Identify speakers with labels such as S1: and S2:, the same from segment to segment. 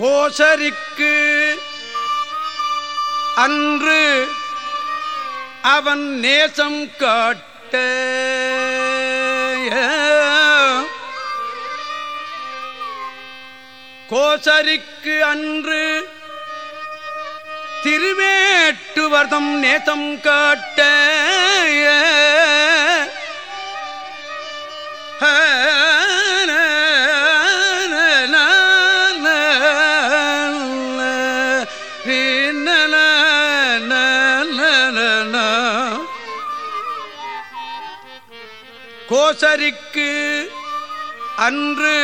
S1: கோசரிக்கு அன்று அவன் நேசம் காட்ட. கோசரிக்கு அன்று திருவேட்டுவர்தம் நேசம் காட்ட. கோசரிக்கு அன்று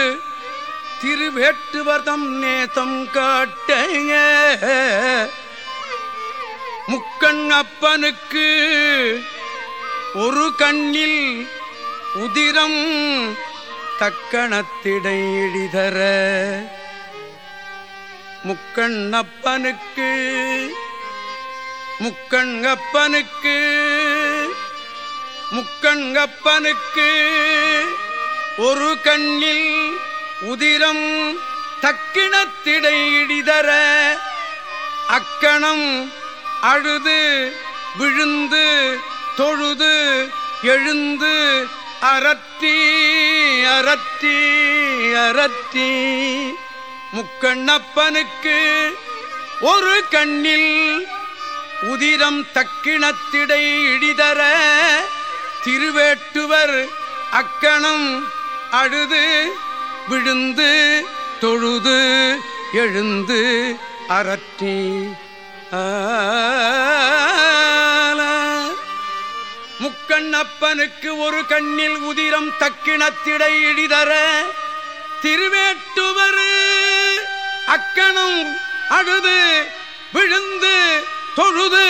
S1: திருவேட்டுவர்தம் நேசம் காட்டைய. முக்கண் அப்பனுக்கு ஒரு கண்ணில் உதிரம் தக்கணத்திடை இழிதர முக்கண்ணப்பனுக்கு முக்கண்ணப்பனுக்கு முக்கண்ணப்பனுக்கு ஒரு கண்ணில் உதிரம் தக்கிணத்திடை இடிதர அக்கணம் அழுது விழுந்து தொழுது எழுந்து அரத்தி அரத்தி அரத்தி முக்கண்ணப்பனுக்கு ஒரு கண்ணில் உதிரம் தக்கிணத்திடை இடிதர திருவேட்டுவர் அக்கணம் அழுது விழுந்து தொழுது எழுந்து அறற்றி. முக்கண்ணப்பனுக்கு ஒரு கண்ணில் உதிரம் தக்கிணத்திடை இழிதர திருவேட்டுவர் அக்கணம் அழுது விழுந்து தொழுது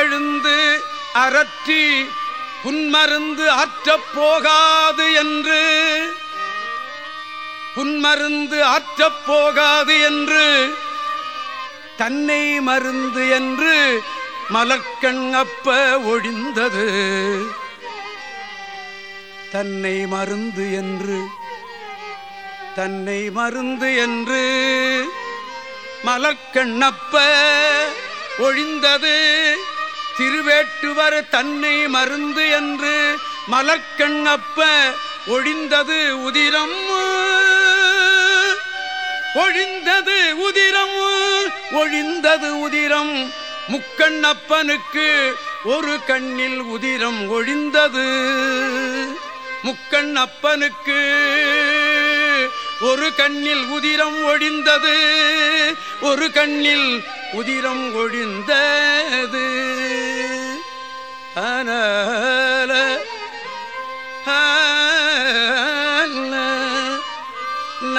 S1: எழுந்து அறற்றி. புன்மருந்து ஆற்றப் போகாது என்று. புன்மருந்து ஆற்றப் போகாது என்று. தன்னை மருந்து என்று மலர்கண் அப்ப ஒழிந்தது. தன்னை மருந்து என்று தன்னை மருந்து என்று மலர்கண்ணப்ப ஒழிந்தது. கேட்டுவர் தன்னை மருந்து என்று மலர்கண்ணப்ப ஒழிந்தது உதிரம். ஒழிந்தது உதிரம். ஒழிந்தது உதிரம். முக்கண்ணப்பனுக்கு ஒரு கண்ணில் உதிரம் ஒழிந்தது. முக்கண்ணப்பனுக்கு ஒரு கண்ணில் உதிரம் ஒழிந்தது. ஒரு கண்ணில் உதிரம் ஒழிந்தது. ந